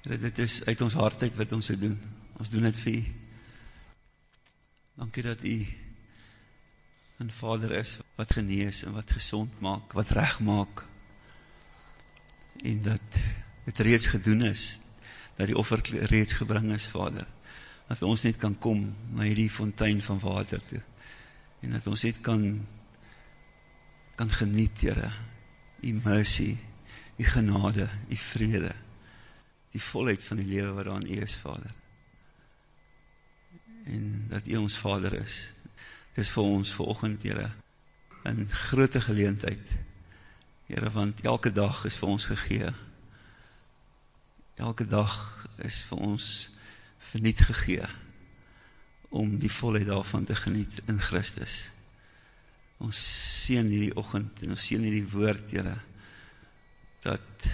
Heere, dit is uit ons hart uit wat ons dit doen. Ons doen het vir u. Dankie dat u een vader is wat genees en wat gezond maak, wat recht maak. En dat het reeds gedoen is, dat die offer reeds gebring is, vader. Dat ons net kan kom na die fontein van water toe. En dat ons net kan kan geniet, Heere, die mercy, die genade, die vrede, die volheid van die lewe wat aan u is, Vader. En dat u ons Vader is. Dit is vir ons volgend, Heere, een grote geleentheid, Heere, want elke dag is vir ons gegee. Elke dag is vir ons verniet gegee, om die volheid daarvan te geniet in Christus. Ons sien hierdie ochend, en ons sien hierdie woord, Heere, dat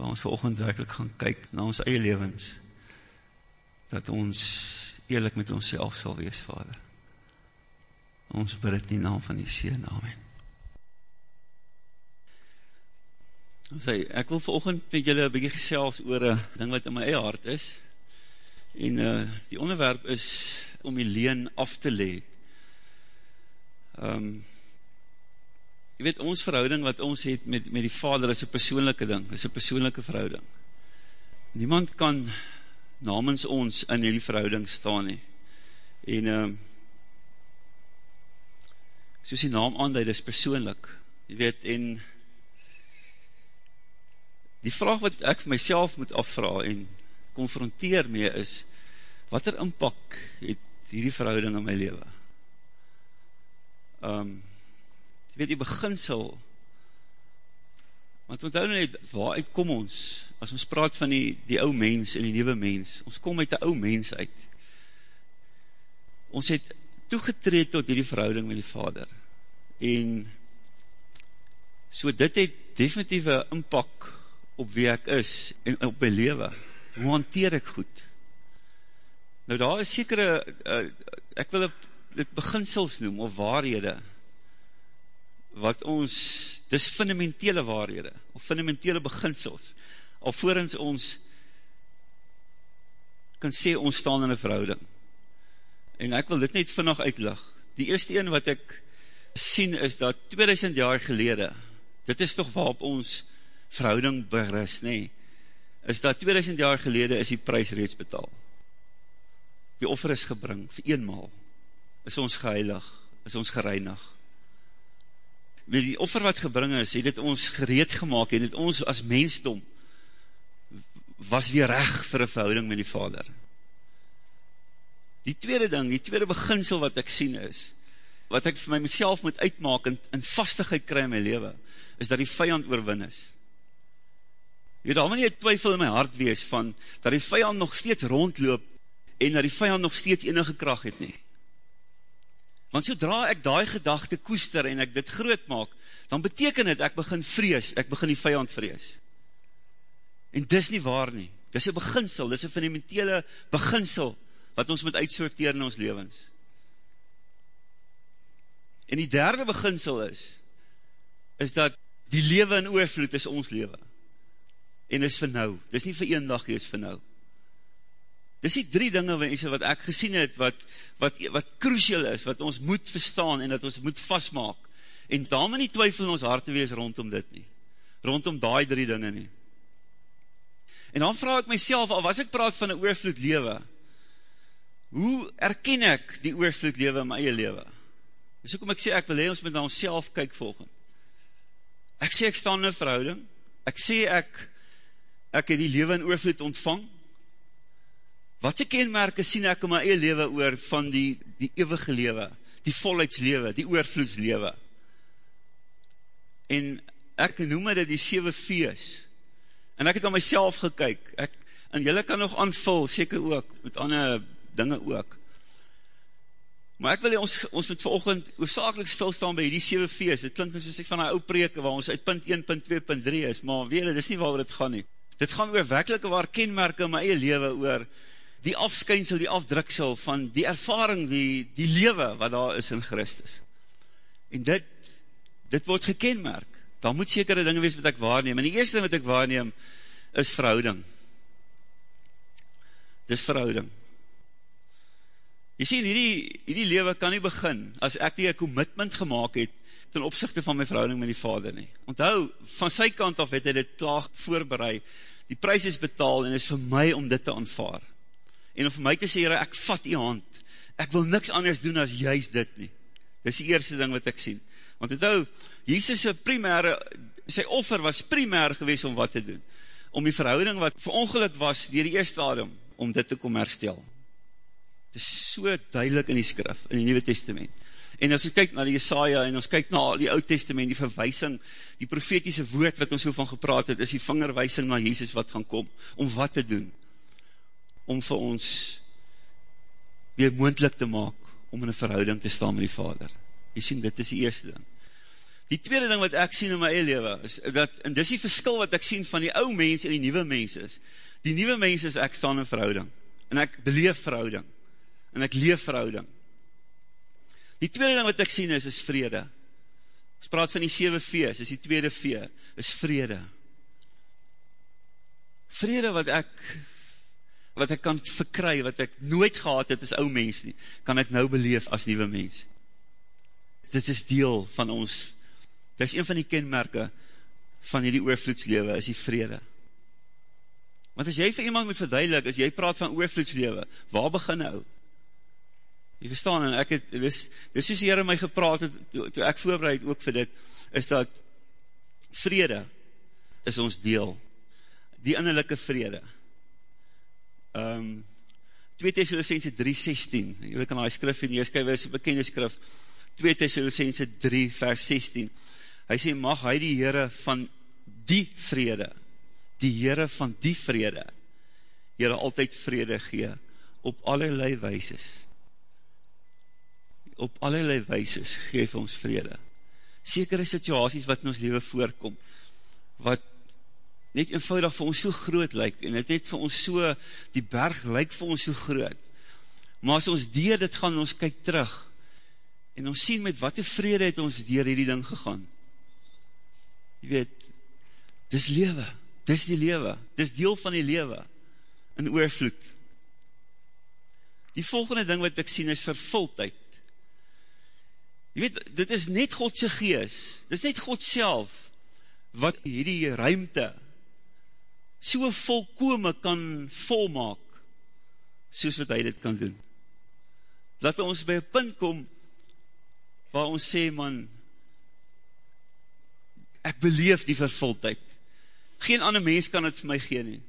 waar ons verochend werkelijk gaan kyk na ons eie levens, dat ons eerlijk met ons self sal wees, Vader. Ons bid het in naam van die Seen, Amen. Sê, ek wil verochend met julle een bykie gesels oor een ding wat in my eie hart is, en uh, die onderwerp is om die leen af te leed. Um, Jy weet, ons verhouding wat ons het met, met die vader is een persoonlijke ding, is een persoonlijke verhouding. Niemand kan namens ons in die verhouding staan nie. En, uh, soos die naam aanduid, is persoonlik. Jy weet, en die vraag wat ek vir myself moet afvra en confronteer mee is, wat er inpak het hierdie verhouding in my leven? Um, jy weet die beginsel, want onthou nou net, waaruit kom ons, as ons praat van die, die ou mens en die nieuwe mens, ons kom uit die ou mens uit, ons het toegetreed tot die verhouding met die vader, en so dit het definitieve inpak op wie ek is, en op my leven, hoe hanteer ek goed, nou daar is sekere, uh, ek wil dit beginsels noem, of waarhede, wat ons, dis fundamentele waarhede, of fundamentele beginsels, alvorens ons kan sê ons staan in een verhouding. En ek wil dit net vannig uitlig. Die eerste een wat ek sien is dat 2000 jaar gelede, dit is toch waarop ons verhouding beris, nee, is dat 2000 jaar gelede is die prijs reeds betaal. Die offer is gebring, vir eenmaal, is ons geheilig, is ons gereinig, die offer wat gebring is, het het ons gereed gemaakt, en het ons as mensdom, was weer recht vir een verhouding met die vader. Die tweede ding, die tweede beginsel wat ek sien is, wat ek vir my myself moet uitmaak, en, en vastigheid kry in my leven, is dat die vijand oorwin is. Jy het al nie twyfel in my hart wees, van, dat die vijand nog steeds rondloop, en dat die vijand nog steeds enige kracht het nie. Want sodra ek daai gedachte koester en ek dit groot maak, dan beteken het ek begin vrees, ek begin die vijand vrees. En dis nie waar nie. Dis een beginsel, dis een fundamentele beginsel wat ons moet uitsorteer in ons levens. En die derde beginsel is, is dat die lewe in oorvloed is ons lewe. En is vir nou. Dis nie vir een dag, is vir nou. Dis die drie dinge mense wat ek gesien het, wat, wat, wat crucial is, wat ons moet verstaan en dat ons moet vastmaak. En daarom nie twyfel in ons hart te wees rondom dit nie. Rondom die drie dinge nie. En dan vraag ek myself, al was ek praat van een oorvloed lewe, hoe erken ek die oorvloed lewe in my eie lewe? Dis ook om ek sê, ek wil hee, ons moet na ons self kyk volgend. Ek sê, ek staan in een verhouding, ek sê, ek, ek het die lewe in oorvloed ontvang, Wat se kenmerke sien ek in my eie lewe oor van die, die eeuwige lewe, die volheidslewe, die oorvloedslewe? En ek noem dit die 7 V's. En ek het aan myself gekyk, ek, en jylle kan nog aanvul, seker ook, met ander dinge ook. Maar ek wil ons, ons moet verochend oorzakelijk stilstaan by die 7 V's. Dit klink soos ek van die ou preke, waar ons uit punt 1, punt 2, punt 3 is, maar weet, dit is nie waar dit gaan nie. Dit gaan oor werkelike waar kenmerke in my eie lewe oor, die afskynsel, die afdruksel van die ervaring, die, die lewe wat daar is in Christus. En dit, dit word gekenmerk. Daar moet sekere dinge wees wat ek waarneem. En die eerste ding wat ek waarneem, is verhouding. dis verhouding. Jy sien, hierdie, hierdie lewe kan nie begin, as ek die commitment gemaakt het, ten opzichte van my verhouding met die vader nie. Onthou, van sy kant af het hy dit klaar voorbereid, die prijs is betaal, en is vir my om dit te aanvaar. En om vir my te sê, ek vat die hand, ek wil niks anders doen as juist dit nie. Dit is die eerste ding wat ek sien. Want onthou, Jesus' primaire, sy offer was primair gewees om wat te doen. Om die verhouding wat verongeluk was, dier die eerste adem, om dit te kom herstel. Het is so duidelik in die skrif, in die Nieuwe Testament. En as ons kyk na die Jesaja, en ons kyk na die Oud Testament, die verwysing, die profetiese woord wat ons so van gepraat het, is die vingerwysing na Jesus wat gaan kom, om wat te doen? Om vir ons weer moendlik te maak, om in een verhouding te staan met die Vader. Jy sien, dit is die eerste ding. Die tweede ding wat ek sien in my eie leven, is dat, en dis die verskil wat ek sien van die ou mens en die nieuwe mens is. Die nieuwe mens is, ek staan in verhouding, en ek beleef verhouding, en ek leef verhouding. Die tweede ding wat ek sien is, is vrede. Ons praat van die 7 vees, is die tweede vee, is vrede. Vrede wat ek, wat ek kan verkry, wat ek nooit gehad het as ou mens nie, kan ek nou beleef as nieuwe mens. Dit is deel van ons, dit is een van die kenmerke van die oorvloedslewe, is die vrede. Want as jy vir iemand moet verduidelik, as jy praat van oorvloedslewe, waar begin nou? Jy verstaan, en ek het, dis, dis soos die Heere my gepraat het, toe, toe ek voorbereid ook vir dit, is dat vrede is ons deel. Die innerlijke vrede. Um, 2 Thessalonicense 3,16, jy kan die skrif in die skryf, is een bekende skrif, 2 Thessalonicense 3 vers 16, hy sê, mag hy die Heere van die vrede, die Heere van die vrede, Heere altyd vrede gee, op allerlei wijses, op allerlei wijses geef ons vrede. Sekere situaties wat in ons leven voorkom, wat net eenvoudig vir ons so groot lyk, en het net vir ons so, die berg lyk vir ons so groot. Maar as ons dier dit gaan, ons kyk terug, en ons sien met wat die vrede het ons dier hierdie ding gegaan. Je weet, dis lewe, dis die lewe, dis deel van die lewe, in oorvloed. Die volgende ding wat ek sien is vervultheid. Jy weet, dit is net Godse gees, dit is net God self, wat hierdie ruimte so volkome kan volmaak, soos wat hy dit kan doen. Laat ons by een punt kom, waar ons sê, man, ek beleef die vervultheid. Geen ander mens kan het vir my gee nie.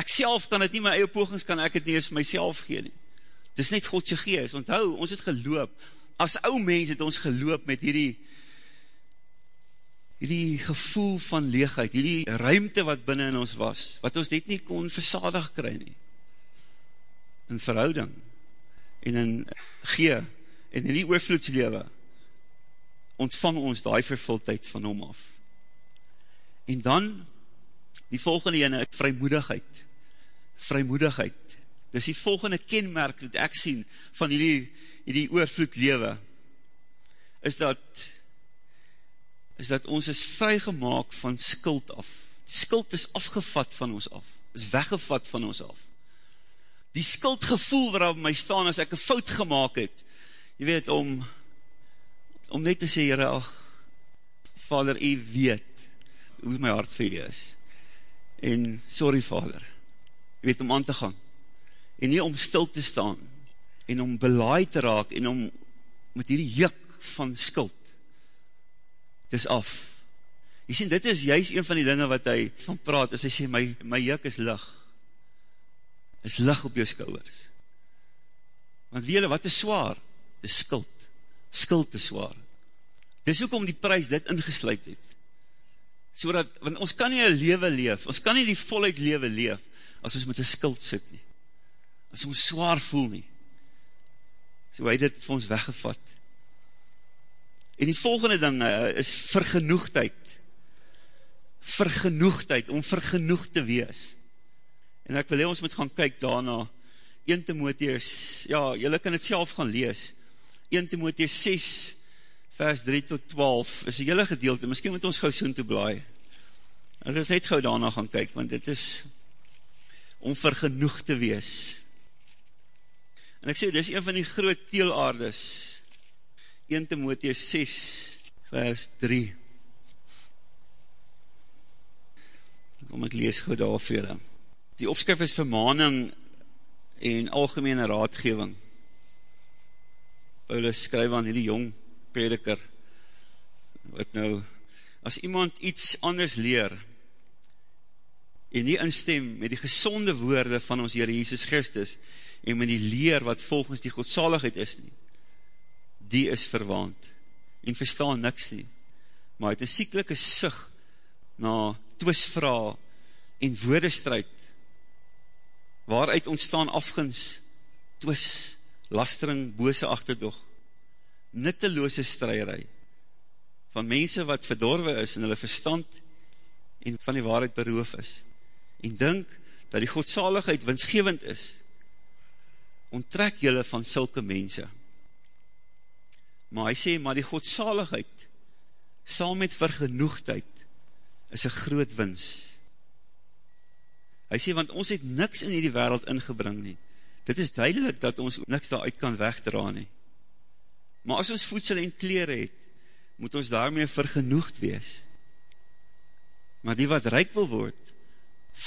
Ek self kan het nie, my eie pogings kan ek het nie eens vir myself gee nie. Dit is net Godse gees, onthou, ons het geloop, as ou mens het ons geloop met hierdie hierdie gevoel van leegheid, hierdie ruimte wat binnen in ons was, wat ons net nie kon versadig kry nie. In verhouding, en in gee, en in die oorvloedslewe, ontvang ons die vervultheid van hom af. En dan, die volgende ene, vrymoedigheid. Vrymoedigheid. Dis die volgende kenmerk wat ek sien, van die oorvloed lewe, is dat, is dat ons is vrygemaak van skuld af. Skuld is afgevat van ons af, is weggevat van ons af. Die skuldgevoel waarop my staan as ek een fout gemaakt het, jy weet, om, om net te sê, Heere, ach, Vader, jy weet, hoe my hart vir jy is. En, sorry, Vader, jy weet, om aan te gaan. En nie om stil te staan, en om belaai te raak, en om met hierdie juk van skuld, dis af. Jy sien, dit is juist een van die dinge wat hy van praat, as hy sê, my, my juk is lig, is lig op jou skouwers. Want wie wat is zwaar? Dis skuld. Skuld is zwaar. Dis ook om die prijs dit ingesluid het. So dat, want ons kan nie een lewe leef, ons kan nie die voluit lewe leef, as ons met een skuld sit nie. As ons zwaar voel nie so hy dit vir ons weggevat. En die volgende ding uh, is vergenoegdheid. Vergenoegdheid, om vergenoeg te wees. En ek wil hee, ons moet gaan kyk daarna, 1 Timotheus, ja, jylle kan het self gaan lees, 1 Timotheus 6, vers 3 tot 12, is die hele gedeelte, miskien moet ons gauw soen toe blaai. Ek is net gauw daarna gaan kyk, want dit is, om vergenoeg te wees. En ek sê, dit is een van die groot teelaardes, 1 Timotheus 6 vers 3. Kom ek lees goed daar vir julle. Die opskrif is vermaning en algemene raadgeving. Paulus skryf aan hierdie jong prediker, wat nou, as iemand iets anders leer, en nie instem met die gezonde woorde van ons Heer Jesus Christus, en met die leer wat volgens die godsaligheid is nie, die is verwaand, en verstaan niks nie, maar het een siekelike sig na twisvra en woordestrijd, waaruit ontstaan afgins, twis, lastering, bose achterdog, nutteloose strijderij, van mense wat verdorwe is in hulle verstand en van die waarheid beroof is, en dink dat die godsaligheid winsgevend is, onttrek jylle van sulke mense. Maar hy sê, maar die godsaligheid, saam met vergenoegdheid, is een groot wins. Hy sê, want ons het niks in die wereld ingebring nie. Dit is duidelik dat ons niks daaruit kan wegdra nie. Maar as ons voedsel en kleren het, moet ons daarmee vergenoegd wees. Maar die wat rijk wil word,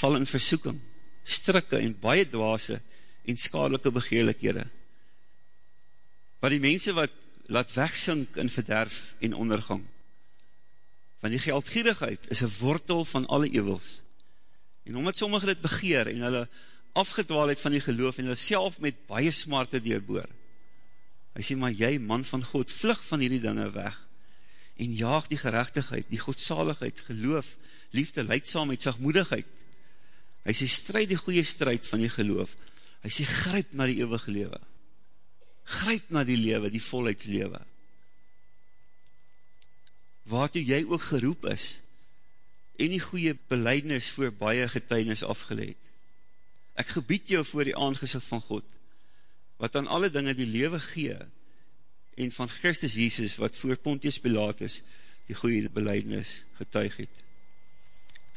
val in versoeking, strikke en baie dwaase en skadelike begeerlikhede. Wat die mense wat laat wegsink in verderf en ondergang. Want die geldgierigheid is een wortel van alle evels. En omdat sommige dit begeer en hulle afgedwaal het van die geloof en hulle self met baie smarte deurboor. Hy sê, maar jy, man van God, vlug van hierdie dinge weg en jaag die gerechtigheid, die godsaligheid, geloof, liefde, leidsamheid, sagmoedigheid. Hy sê, strijd die goeie strijd van die geloof. Hy sê, gryp na die eeuwige lewe. Gryp na die lewe, die volheidslewe. Waartoe jy ook geroep is en die goeie beleidnis voor baie getuinis afgeleid. Ek gebied jou voor die aangezicht van God, wat aan alle dinge die lewe gee, en van Christus Jesus, wat voor Pontius Pilatus die goeie beleidnis getuig het.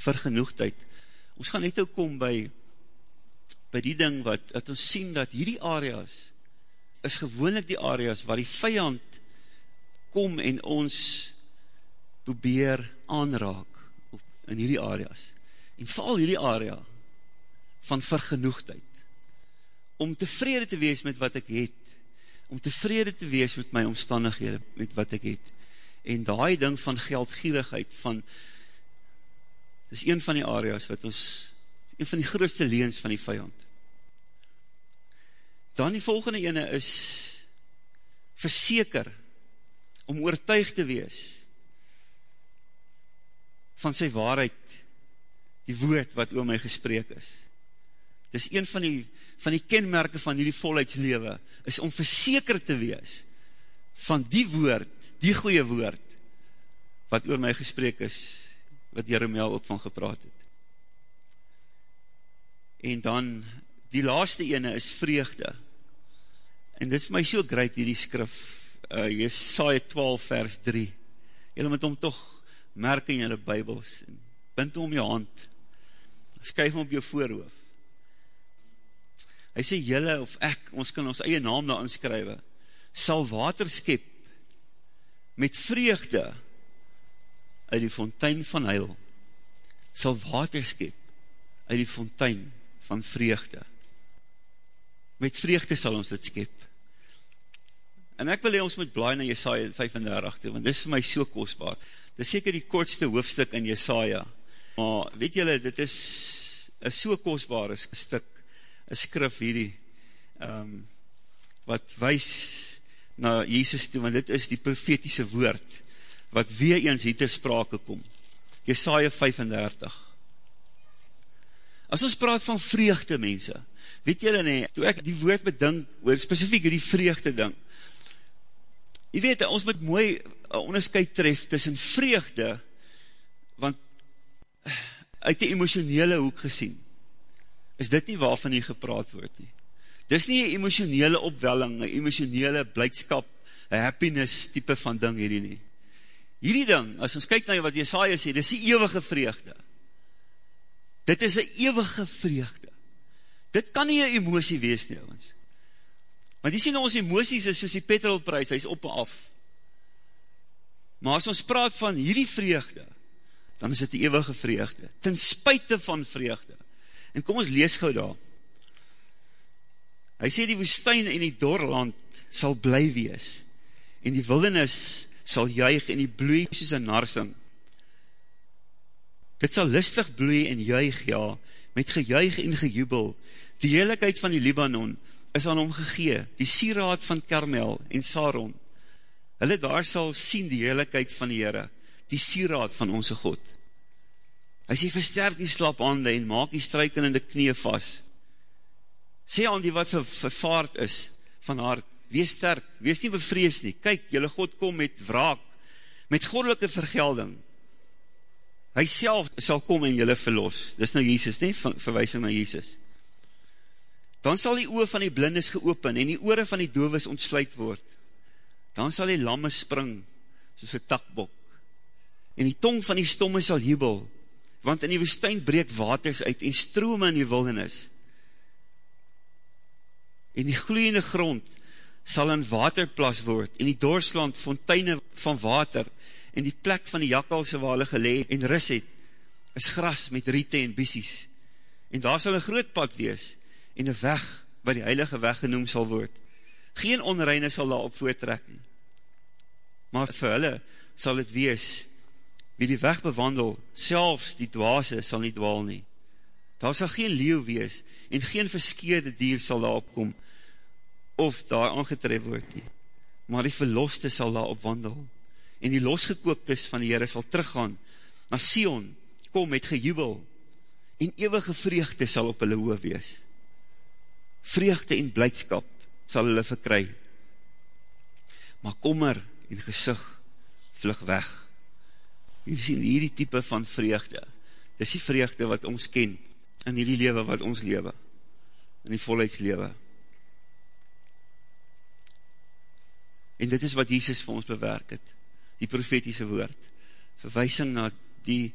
Vergenoegdheid. Ons gaan net ook kom by, by die ding wat, dat ons sien dat hierdie areas, is gewoonlik die areas waar die vijand kom en ons probeer aanraak in hierdie areas. En val hierdie area, van vergenoegdheid, om tevrede te wees met wat ek het, om tevrede te wees met my omstandighede, met wat ek het, en daai ding van geldgierigheid, van, dis een van die areas wat ons, een van die grootste leens van die vijand. Dan die volgende ene is, verseker, om oortuig te wees, van sy waarheid, die woord wat oor my gesprek is. Dis een van die, van die kenmerke van hierdie volheidslewe, is om verseker te wees van die woord, die goeie woord, wat oor my gesprek is, wat Jeremia ook van gepraat het. En dan, die laaste ene is vreugde. En dit is my so great hierdie skrif, uh, Jesaja 12 vers 3. Julle moet hom toch merk in julle bybels, en bind hom om jou hand, skuif hom op jou voorhoofd, hy sê jylle of ek, ons kan ons eie naam daar inskrywe, sal water skep met vreugde uit die fontein van heil, sal water skep uit die fontein van vreugde. Met vreugde sal ons dit skep. En ek wil hee ons moet blaai na Jesaja 35 toe, want dit is vir my so kostbaar. Dit is seker die kortste hoofdstuk in Jesaja, maar weet jylle, dit is een so kostbare stuk een skrif hierdie, um, wat wys na Jesus toe, want dit is die profetiese woord, wat weer eens hier ter sprake kom. Jesaja 35. As ons praat van vreugde, mense, weet julle nie, toe ek die woord bedink, oor specifiek die vreugde ding, jy weet, ons moet mooi onderscheid tref tussen vreugde, want uit die emotionele hoek gesien, is dit nie waarvan hier gepraat word nie. Dit is nie een emotionele opwelling, een emotionele blijdskap, een happiness type van ding hierdie nie. Hierdie ding, as ons kyk na wat Jesaja sê, dit is die eeuwige vreugde. Dit is een eeuwige vreugde. Dit kan nie een emosie wees nie, ons. Want die sien ons emoties is soos die petrolprys, hy is op en af. Maar as ons praat van hierdie vreugde, dan is dit die eeuwige vreugde, ten spuite van vreugde. En kom ons lees gauw daar. Hy sê die woestijn en die doorland sal bly wees, en die wildernis sal juig en die bloei soos een narsing. Dit sal listig bloei en juig, ja, met gejuig en gejubel. Die heerlijkheid van die Libanon is aan hom gegee, die sieraad van Karmel en Saron. Hulle daar sal sien die heerlijkheid van die Heere, die sieraad van onze God. Hy sê, versterk die slap hande en maak die struikelende knie vast. Sê aan die wat vervaard is van hart, wees sterk, wees nie bevrees nie. Kyk, jylle God kom met wraak, met godelike vergelding. Hy self sal kom en jylle verlos. Dis nou Jesus, nie? Verwijsing na Jesus. Dan sal die oor van die blindes geopen en die oore van die doves ontsluit word. Dan sal die lamme spring, soos een takbok. En die tong van die stomme sal jubel, want in die woestijn breek waters uit en strome in die wildenis. En die gloeiende grond sal in waterplas word, en die doorsland fonteine van water, en die plek van die jakkalse waar hulle gelee en ris het, is gras met riete en biesies. En daar sal een groot pad wees, en een weg, wat die heilige weg genoem sal word. Geen onreine sal daar op voortrek nie. Maar vir hulle sal het wees, wie die weg bewandel, selfs die dwaase sal nie dwaal nie. Daar sal geen leeuw wees, en geen verskeerde dier sal daar opkom, of daar aangetref word nie. Maar die verloste sal daar op wandel, en die losgekooptes van die Heere sal teruggaan, na Sion, kom met gejubel, en eeuwige vreugde sal op hulle hoofd wees. Vreugde en blijdskap sal hulle verkry. Maar kommer en gesig vlug weg. Jy sien hierdie type van vreugde, dis die vreugde wat ons ken, in hierdie lewe wat ons lewe, in die volheidslewe. En dit is wat Jesus vir ons bewerk het, die profetiese woord, verwijsing na die,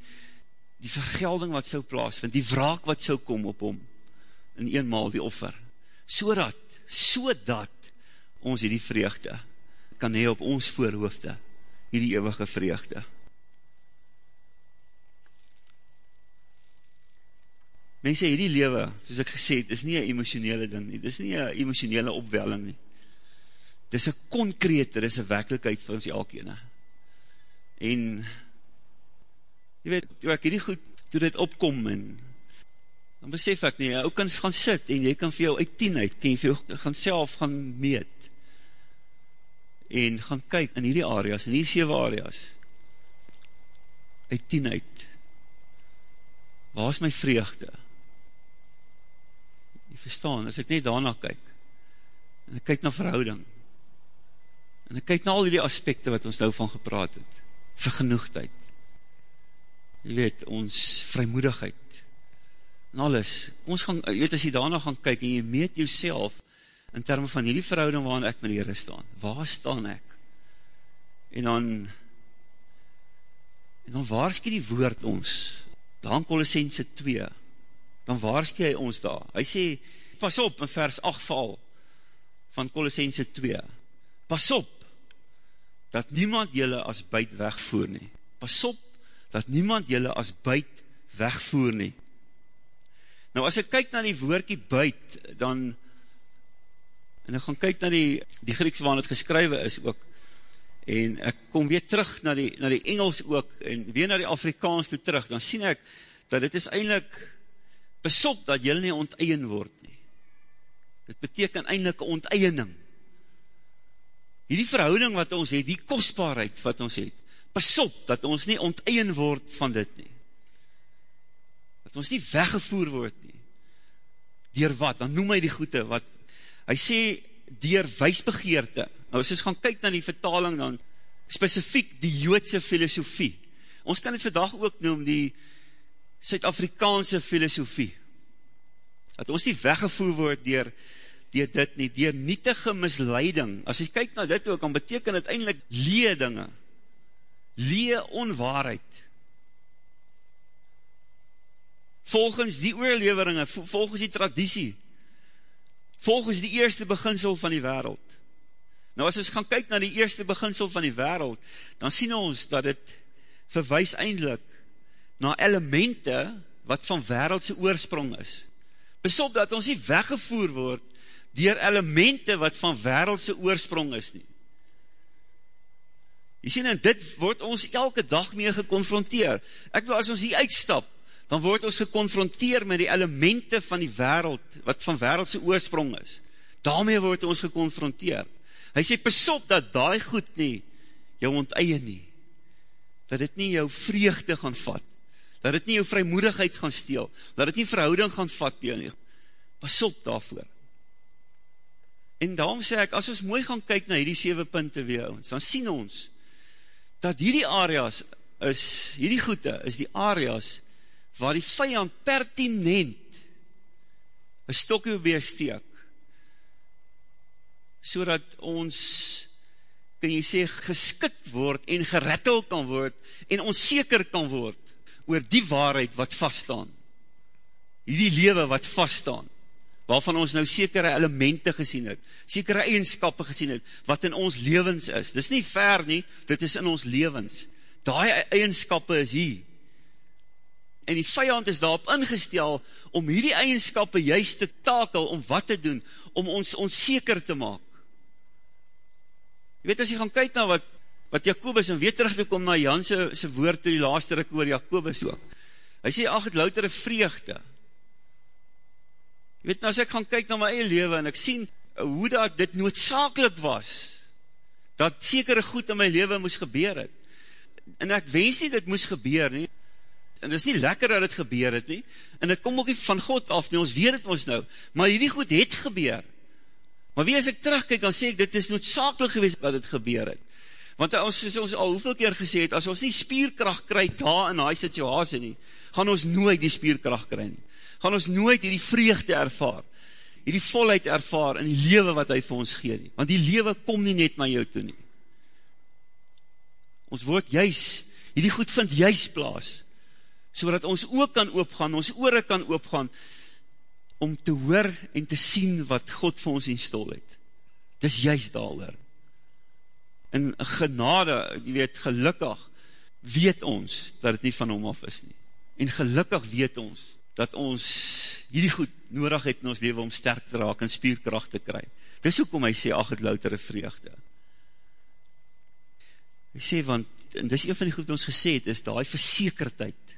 die vergelding wat so plaas vind, die wraak wat so kom op hom, in eenmaal die offer, so dat, so dat ons hierdie vreugde kan hee op ons voorhoofde, hierdie eeuwige vreugde. Mense, hierdie lewe, soos ek gesê het, is nie een emotionele ding nie, dit is nie een emotionele opwelling nie. Dit is een concrete, dit is een werkelijkheid vir ons elkene. En, jy weet, toe ek hierdie goed, toe dit opkom en, dan besef ek nie, ook kan gaan sit en jy kan vir jou uit tien uit, kan jy vir jou gaan self gaan meet en gaan kyk in hierdie areas, in hierdie 7 areas, uit tien uit, waar is my vreugde? verstaan, as ek net daarna kyk, en ek kyk na verhouding, en ek kyk na al die aspekte wat ons nou van gepraat het, vergenoegdheid, jy weet, ons vrymoedigheid, en alles, ons gaan, jy weet, as jy daarna gaan kyk, en jy meet jouself, in termen van die verhouding waarin ek met die Heere staan, waar staan ek? En dan, en dan waarski die woord ons, dan Colossense 2, dan waarskie hy ons daar. Hy sê, pas op, in vers 8 val, van Colossense 2, pas op, dat niemand jylle as buit wegvoer nie. Pas op, dat niemand jylle as buit wegvoer nie. Nou, as ek kyk na die woordkie buit, dan, en ek gaan kyk na die, die Grieks waarin het geskrywe is ook, en ek kom weer terug na die, na die Engels ook, en weer na die Afrikaans toe terug, dan sien ek, dat dit is eindelijk besop dat jylle nie onteien word nie. Dit beteken eindelijk onteiening. Hierdie verhouding wat ons het, die kostbaarheid wat ons het, besop dat ons nie onteien word van dit nie. Dat ons nie weggevoer word nie. Dier wat? Dan noem hy die goede, wat, hy sê, dier weisbegeerte. Nou, as ons gaan kyk na die vertaling dan, specifiek die joodse filosofie. Ons kan het vandag ook noem die, Suid-Afrikaanse filosofie, dat ons nie weggevoer word dier, dier dit nie, dier nietige misleiding, as jy kyk na dit ook, dan beteken het eindelijk lee dinge, lee onwaarheid, volgens die oorleveringe, volgens die traditie, volgens die eerste beginsel van die wereld. Nou as ons gaan kyk na die eerste beginsel van die wereld, dan sien ons dat het verwijs eindelijk na elemente wat van wereldse oorsprong is. Besop dat ons nie weggevoer word dier elemente wat van wereldse oorsprong is nie. Jy sien, en dit word ons elke dag mee geconfronteer. Ek wil, as ons hier uitstap, dan word ons geconfronteer met die elemente van die wereld, wat van wereldse oorsprong is. Daarmee word ons geconfronteer. Hy sê, pas op dat daai goed nie, jou onteie nie, dat het nie jou vreugde gaan vat, dat het nie jou vrymoedigheid gaan steel, dat het nie verhouding gaan vat by jou nie. Pas op daarvoor. En daarom sê ek, as ons mooi gaan kyk na hierdie 7 punte weer, dan sien ons, dat hierdie areas is, hierdie goede is die areas, waar die vijand pertinent een stokje beesteek, so dat ons, kan jy sê, geskit word en gerettel kan word en onzeker kan word oor die waarheid wat vaststaan. Hierdie lewe wat vaststaan, waarvan ons nou sekere elemente gesien het, sekere eigenskappe gesien het, wat in ons levens is. Dit is nie ver nie, dit is in ons levens. Daai eigenskappe is hier en die vijand is daarop ingestel om hierdie eigenskappe juist te takel, om wat te doen, om ons onzeker te maak. Je weet, as jy gaan kyk na wat, wat Jacobus, en weet terug te kom na Jan sy woord toe die laaste rik oor Jacobus ook, hy sê, ach, het loutere vreugde. Je weet, as ek gaan kyk na my eie leven, en ek sien hoe dat dit noodzakelik was, dat sekere goed in my leven moes gebeur het, en ek wens nie dit moes gebeur nie, en dit is nie lekker dat het gebeur het nie, en dit kom ook nie van God af nie, ons weet het ons nou, maar hierdie goed het gebeur, maar wie as ek terugkijk, dan sê ek, dit is noodzakelijk geweest wat het gebeur het, want ons, soos ons al hoeveel keer gesê het, as ons nie spierkracht kry daar in die situasie nie, gaan ons nooit die spierkracht kry nie, gaan ons nooit hierdie vreugde ervaar, hierdie volheid ervaar in die lewe wat hy vir ons gee nie, want die lewe kom nie net na jou toe nie, ons word juist, hierdie goed vind juist plaas, so dat ons ook kan oopgaan, ons oore kan oopgaan, om te hoor en te sien wat God vir ons instol het. Dis juist daar oor. In genade, jy weet, gelukkig, weet ons, dat het nie van hom af is nie. En gelukkig weet ons, dat ons hierdie goed nodig het in ons leven om sterk te raak en spierkracht te kry. Dis ook om hy sê, ach het loutere vreugde. Hy sê, want, en dis een van die goed ons gesê het, is die versekerdheid,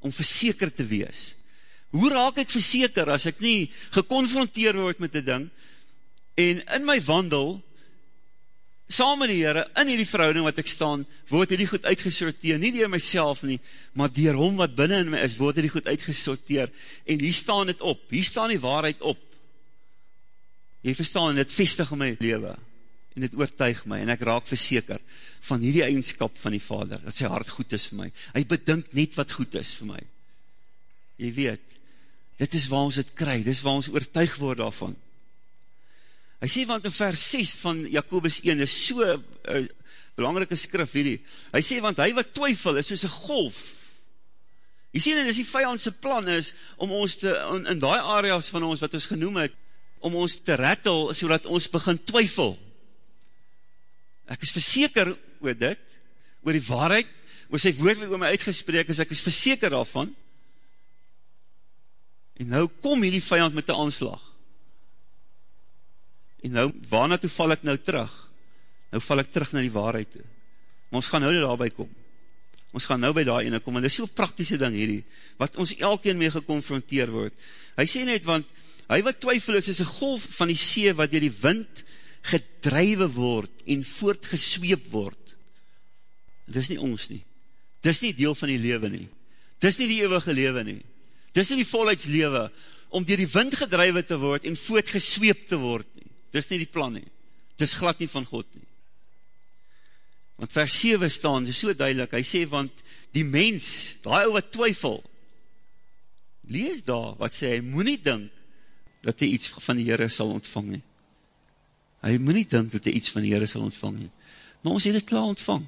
om verseker te wees. Hoe raak ek verseker as ek nie geconfronteer word met die ding en in my wandel saam met die Heere, in die verhouding wat ek staan, word die goed uitgesorteer, nie dier myself nie, maar dier hom wat binnen in my is, word die goed uitgesorteer, en hier staan het op, hier staan die waarheid op, jy verstaan, het vestig in my leven, en het oortuig my, en ek raak verseker van hierdie eigenskap van die vader, dat sy hart goed is vir my. Hy bedink net wat goed is vir my. Jy weet, dit is waar ons het kry, dit is waar ons oortuig word daarvan. Hy sê, want in vers 6 van Jacobus 1, is so uh, belangrike skrif hierdie, hy sê, want hy wat twyfel is soos een golf, jy sê, dit is die vijandse plan is, om ons te, in, in die areas van ons, wat ons genoem het, om ons te rattel, so ons begin twyfel, Ek is verseker oor dit, oor die waarheid, oor sy woord wat oor my uitgespreek is, ek is verseker daarvan, en nou kom hierdie vijand met die aanslag, en nou, waarna toe val ek nou terug? Nou val ek terug na die waarheid toe, maar ons gaan nou daarby kom, ons gaan nou by daar ene kom, en dit is so'n praktische ding hierdie, wat ons elkeen mee geconfronteer word, hy sê net, want hy wat twyfel is, is een golf van die see, wat dier die wind gedrywe word en voortgesweep word. Dit is nie ons nie. Dit is nie deel van die lewe nie. Dit is nie die eeuwige lewe nie. Dit is nie die volheidslewe om dier die wind gedrywe te word en voortgesweep te word nie. Dit is nie die plan nie. Dit is glad nie van God nie. Want vers 7 staan, dit is so duidelik, hy sê, want die mens, die ou wat twyfel, lees daar wat sê, hy moet nie dink, dat hy iets van die Heere sal ontvang nie. Hy moet nie dink dat hy iets van die Heere sal ontvang nie. Maar ons het het klaar ontvang.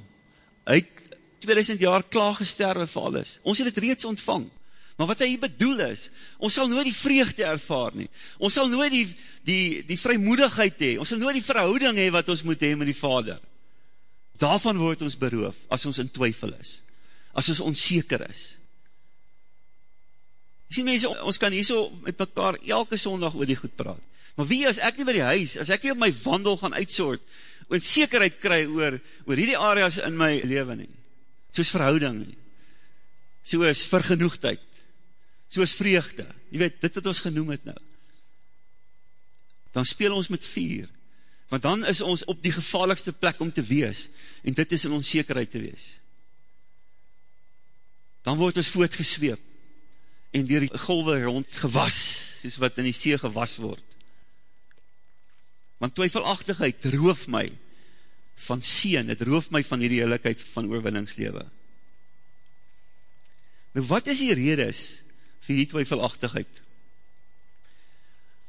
Hy het 2000 jaar klaar gesterwe vir alles. Ons het het reeds ontvang. Maar wat hy bedoel is, ons sal nooit die vreugde ervaar nie. Ons sal nooit die, die, die vrymoedigheid hee. Ons sal nooit die verhouding hee wat ons moet hee met die vader. Daarvan word ons beroof, as ons in twyfel is. As ons onzeker is. Sien mense, ons kan hier so met mekaar elke sondag oor die goed praat. Maar wie as ek nie by die huis, as ek nie op my wandel gaan uitsoort, en zekerheid kry oor, oor hierdie areas in my leven nie, soos verhouding nie, soos vergenoegdheid, soos vreugde, jy weet, dit wat ons genoem het nou, dan speel ons met vier, want dan is ons op die gevaarlikste plek om te wees, en dit is in ons zekerheid te wees. Dan word ons voortgesweep, en dier die golwe rond gewas, soos wat in die see gewas word. Want twyfelachtigheid roof my van seen, het roof my van die realiteit van oorwinningslewe. Nou wat is die redes vir die twyfelachtigheid?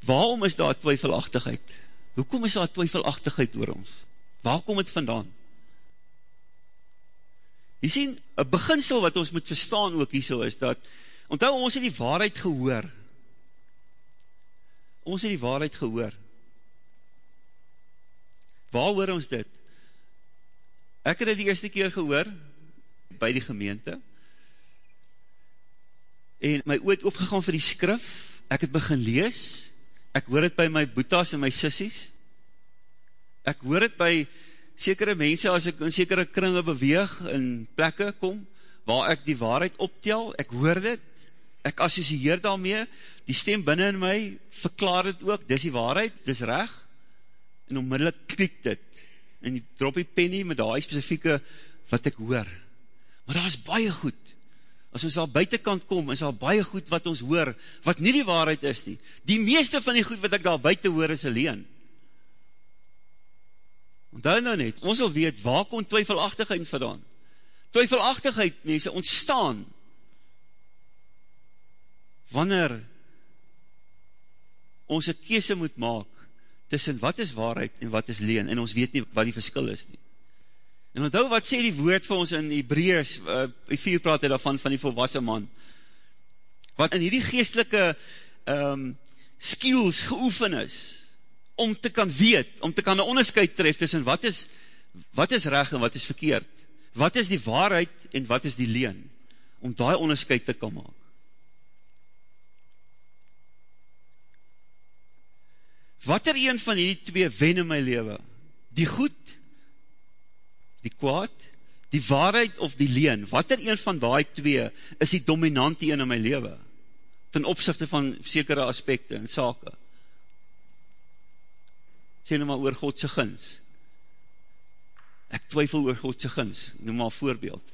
Waarom is daar twyfelachtigheid? Hoekom is daar twyfelachtigheid oor ons? Waar kom het vandaan? Jy sien, een beginsel wat ons moet verstaan ook hier so is, dat, onthou ons het die waarheid gehoor, ons het die waarheid gehoor, waar hoor ons dit? Ek het dit die eerste keer gehoor, by die gemeente, en my ooit opgegaan vir die skrif, ek het begin lees, ek hoor het by my boetas en my sissies, ek hoor het by sekere mense, as ek in sekere kringe beweeg, in plekke kom, waar ek die waarheid optel, ek hoor dit, ek associeer daarmee, die stem binnen in my, verklaar het ook, dis die waarheid, dis reg, en onmiddellik klik dit, en die drop die penny met die specifieke, wat ek hoor, maar daar is baie goed, as ons al buitenkant kom, is al baie goed wat ons hoor, wat nie die waarheid is nie. Die meeste van die goed wat ek daar buiten hoor is alleen. Onthou nou net, ons wil weet, waar kom twyfelachtigheid vandaan? Twyfelachtigheid, mense, ontstaan, wanneer ons een kese moet maak, tussen wat is waarheid en wat is leen, en ons weet nie wat die verskil is nie. En onthou wat sê die woord vir ons in Hebreërs, uh, die vier praat hy daarvan, van die volwassen man, wat in hierdie geestelike um, skills geoefen is, om te kan weet, om te kan een onderscheid tref tussen wat is, wat is reg en wat is verkeerd, wat is die waarheid en wat is die leen, om die onderscheid te kan maak. Wat er een van die twee wen in my leven? Die goed die kwaad, die waarheid of die leen, wat er een van die twee is die dominante een in my leven, ten opzichte van sekere aspekte en sake. Sê nou maar oor Godse gins. Ek twyfel oor Godse gins, noem maar voorbeeld.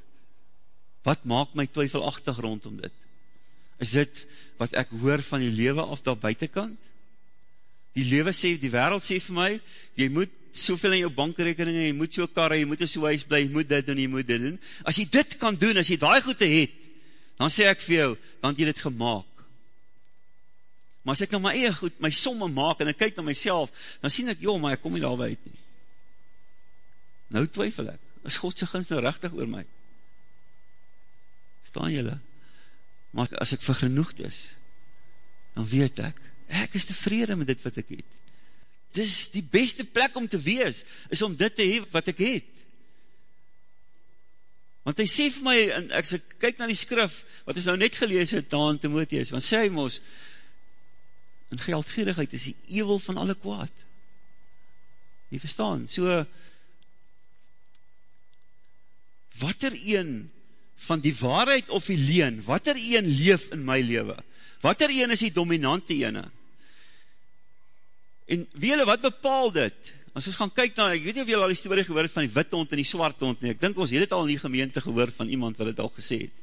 Wat maak my twyfelachtig rondom dit? Is dit wat ek hoor van die lewe af daar buitenkant? Die lewe sê, die wereld sê vir my, jy moet soveel in jou bankrekening, jy moet so karre, jy moet so huis bly, jy moet dit doen, jy moet dit doen. As jy dit kan doen, as jy die goede het, dan sê ek vir jou, dan het jy dit gemaakt. Maar as ek nou my eie goed, my somme maak, en ek kyk na myself, dan sien ek, joh, maar ek kom nie daar uit nie. Nou twyfel ek, is Godse gins nou rechtig oor my? Staan jylle? Maar as ek vergenoegd is, dan weet ek, ek is tevrede met dit wat ek het dis die beste plek om te wees, is om dit te hee wat ek het. Want hy sê vir my, en ek sê, kyk na die skrif, wat is nou net gelees het, daar in Timotheus, want sê hy mos, in geldgierigheid is die eeuwel van alle kwaad. Jy verstaan, so, wat er een van die waarheid of die leen, wat er een leef in my leven, wat er een is die dominante ene, En wie hulle, wat bepaal dit? As ons gaan kyk na, ek weet nie of julle al die story gehoor het van die witte hond en die swart hond nie, ek dink ons het het al in die gemeente gehoor van iemand wat het al gesê het.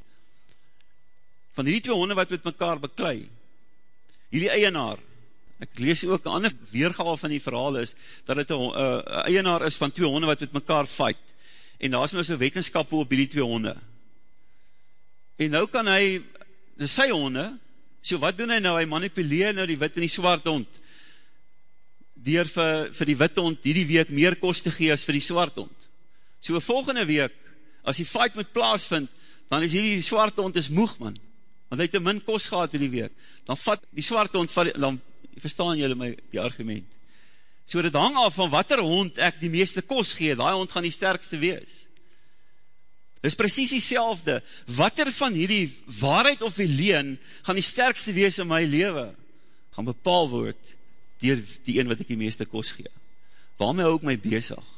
Van die twee honde wat met mekaar beklui, hierdie eienaar, ek lees ook, een ander weergaal van die verhaal is, dat het een eienaar is van twee honde wat met mekaar fight, en daar is nou so wetenskap op die twee honde. En nou kan hy, dis sy honde, so wat doen hy nou, hy manipuleer nou die wit en die swart hond, dier vir, vir die witte hond hierdie week meer kost te gee as vir die swart hond. So volgende week, as die fight moet plaasvind, dan is hierdie swarte hond is moeg man. want hy het te min kos gehad in die week, dan vat die swarte hond, dan verstaan julle my die argument. So dit hang af van watter hond ek die meeste kos gee, die hond gaan die sterkste wees. Dit is precies die selfde, watter van hierdie waarheid of die leen, gaan die sterkste wees in my leven, gaan bepaal word, dier die een wat ek die meeste kos gee. Waarmee hou ek my bezig?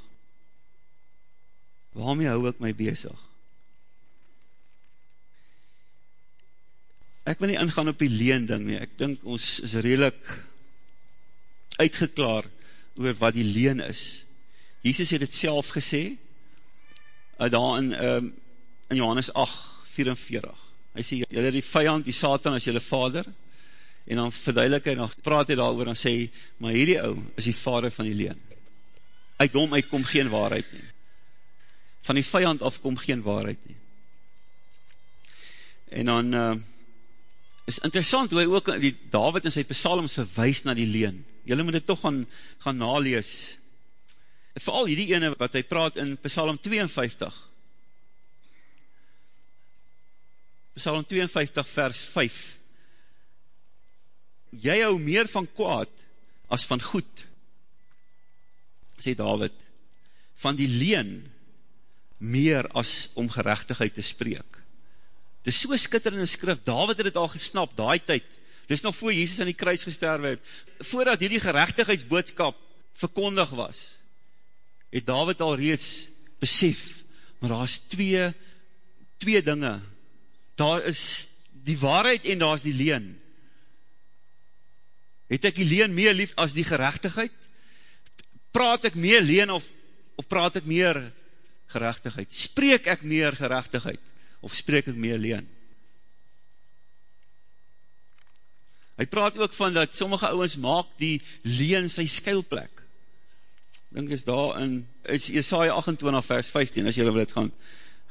Waarmee hou ek my bezig? Ek wil nie ingaan op die leen ding nie, ek dink ons is redelijk uitgeklaar oor wat die leen is. Jesus het het self gesê, uh, daar in, um, in Johannes 8, 44. Hy sê, jylle die vijand, die Satan is jylle vader, en dan verduidelik hy, dan praat hy daar oor, dan sê hy, maar hierdie ou is die vader van die leen. Uit hom uit kom geen waarheid nie. Van die vijand af kom geen waarheid nie. En dan, uh, is interessant hoe hy ook, die David in sy psalms verwijs na die leen. Julle moet dit toch gaan, gaan nalees. Vooral hierdie ene wat hy praat in psalm 52. Psalm 52 vers 5. Jy hou meer van kwaad as van goed, sê David, van die leen meer as om gerechtigheid te spreek. Dit is so skitterende skrif, David het het al gesnap, daai tyd, dit is nog voor Jesus aan die kruis gesterwe het, voordat hierdie gerechtigheidsboodskap verkondig was, het David al reeds besef, maar daar is twee, twee dinge, daar is die waarheid en daar is die leen. Het ek die leen meer lief as die gerechtigheid? Praat ek meer leen of, of praat ek meer gerechtigheid? Spreek ek meer gerechtigheid? of spreek ek meer leen? Hy praat ook van dat sommige ouwens maak die leen sy skuilplek. Dink is daar in is Jesaja 28 vers 15, as jylle wil het gaan,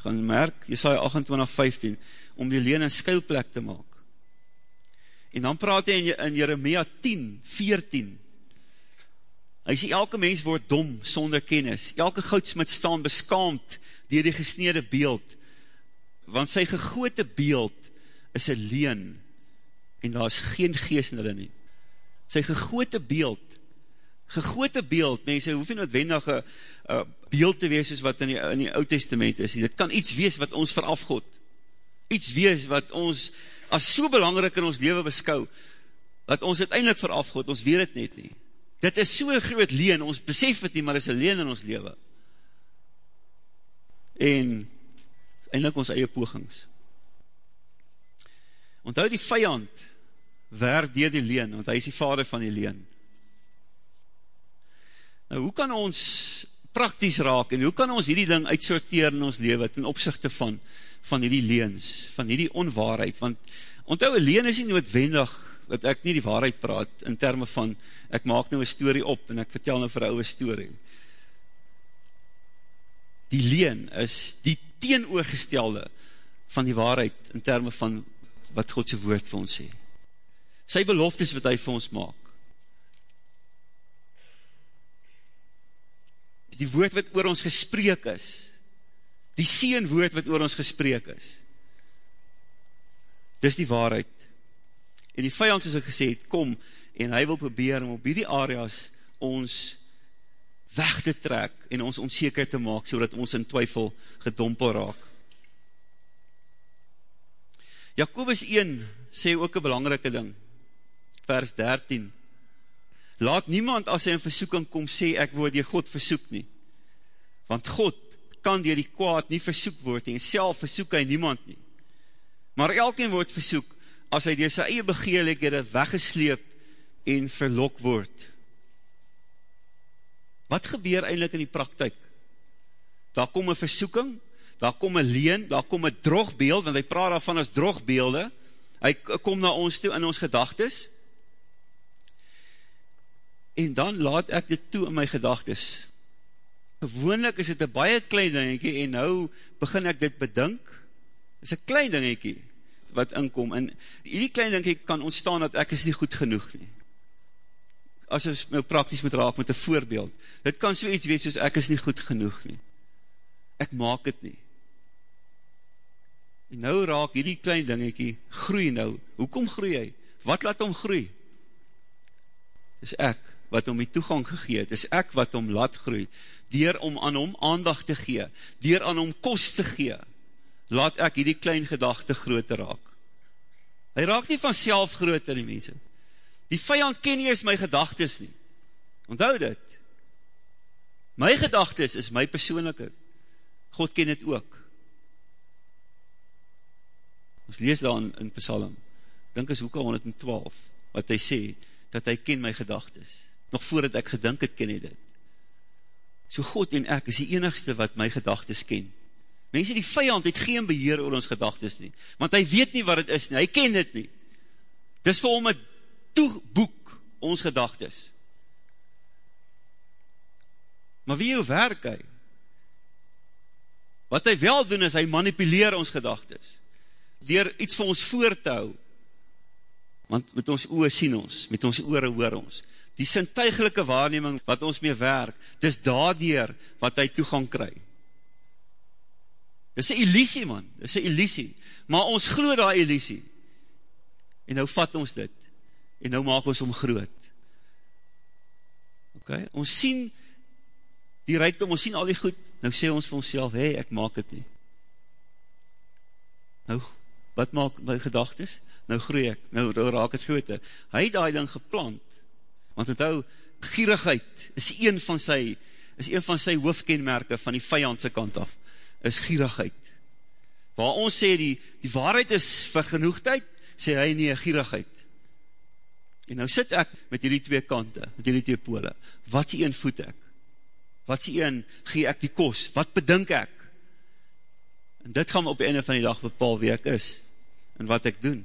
gaan merk, Jesaja 28 15, om die leen een skuilplek te maak. En dan praat hy in, in Jeremia 10, 14, hy sê, elke mens word dom, sonder kennis, elke goudsmit staan beskaamd, dier die gesnede beeld, want sy gegote beeld is een leen, en daar is geen geest in hulle nie. Sy gegote beeld, gegote beeld, mense, hoef nie noodwendig een uh, beeld te wees, wat in die, in die oud testament is, dit kan iets wees wat ons verafgod, iets wees wat ons as so belangrijk in ons leven beskou, dat ons uiteindelik verafgod, ons weet het net nie. Dit is so groot leen, ons besef het nie, maar is een leen in ons leven. En eindelijk ons eie pogings. Onthou die vijand werk dier die leen, want hy is die vader van die leen. Nou, hoe kan ons prakties raak, en hoe kan ons hierdie ding uitsorteer in ons leven, ten opzichte van, van hierdie leens, van hierdie onwaarheid, want onthou, een leen is nie noodwendig, dat ek nie die waarheid praat, in termen van, ek maak nou een story op, en ek vertel nou vir ouwe story. Die leen is die teenoorgestelde van die waarheid in termen van wat Godse woord vir ons sê. Sy beloftes wat hy vir ons maak. Die woord wat oor ons gespreek is, die seenwoord wat oor ons gespreek is, dis die waarheid. En die vijand soos ek gesê het, kom en hy wil probeer om op hierdie areas ons weg te trek en ons onzeker te maak, so ons in twyfel gedompel raak. Jacobus 1 sê ook een belangrike ding, vers 13, Laat niemand as hy in versoeking kom sê, ek word die God versoek nie, want God kan dier die kwaad nie versoek word en self versoek hy niemand nie. Maar elkeen word versoek as hy dier sy eie begeerlikhede weggesleep en verlok word. Wat gebeur eindelijk in die praktijk? Daar kom een versoeking, daar kom een leen, daar kom een drogbeeld, want hy praat daarvan as drogbeelde, hy kom na ons toe in ons gedagtes, en dan laat ek dit toe in my gedagtes. Gewoonlik is dit een baie klein dingetje, en nou begin ek dit bedink, is een klein dingetje, wat inkom, en die klein dingetje kan ontstaan, dat ek is nie goed genoeg nie as ons nou praktisch moet raak met een voorbeeld, dit kan so iets wees soos ek is nie goed genoeg nie. Ek maak het nie. En nou raak hierdie klein dingetjie, groei nou. Hoekom groei hy? Wat laat hom groei? Dis ek wat hom die toegang gegee het. Dis ek wat hom laat groei. Deur om aan hom aandag te gee, deur aan hom kos te gee, laat ek hierdie klein gedachte groter raak. Hy raak nie van self groter die mense. Die vijand ken nie eens my gedagtes nie. Onthoud dit. My gedagtes is my persoonlijke. God ken het ook. Ons lees daar in, in Psalm, dink is hoeke 112, wat hy sê, dat hy ken my gedagtes. Nog voordat ek gedink het, ken hy dit. So God en ek is die enigste wat my gedagtes ken. Mense, die vijand het geen beheer oor ons gedagtes nie, want hy weet nie wat het is nie, hy ken dit nie. Dis vir hom een toeboek, ons gedagtes. Maar wie hoe werk hy? Wat hy wel doen is, hy manipuleer ons gedagtes dier iets vir ons voor te hou, want met ons oor sien ons, met ons oore hoor ons, die sintuigelike waarneming wat ons mee werk, dis daardier wat hy toegang kry. Dis een illusie man, dis een illusie, maar ons glo daar illusie, en nou vat ons dit, en nou maak ons om groot. Ok, ons sien die rijkdom, ons sien al die goed, nou sê ons vir ons self, hey, ek maak het nie. Nou, wat maak my gedagtes? Nou groei ek, nou, nou raak het groter. Hy het die ding geplant, want het hou, gierigheid is een van sy, is een van sy hoofdkenmerke van die vijandse kant af, is gierigheid. Waar ons sê die, die waarheid is vergenoegdheid, sê hy nie, gierigheid. En nou sit ek met die twee kante, met die twee pole. Wat sê een voet ek? Wat sê een gee ek die kos? Wat bedink ek? En dit gaan op die einde van die dag bepaal wie ek is en wat ek doen.